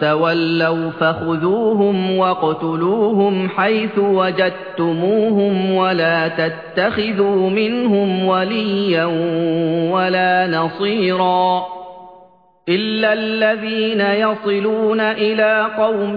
تولوا فخذوهم واقتلوهم حيث وجدتموهم ولا تتخذوا منهم وليا ولا نصيرا إلا الذين يصلون إلى قوم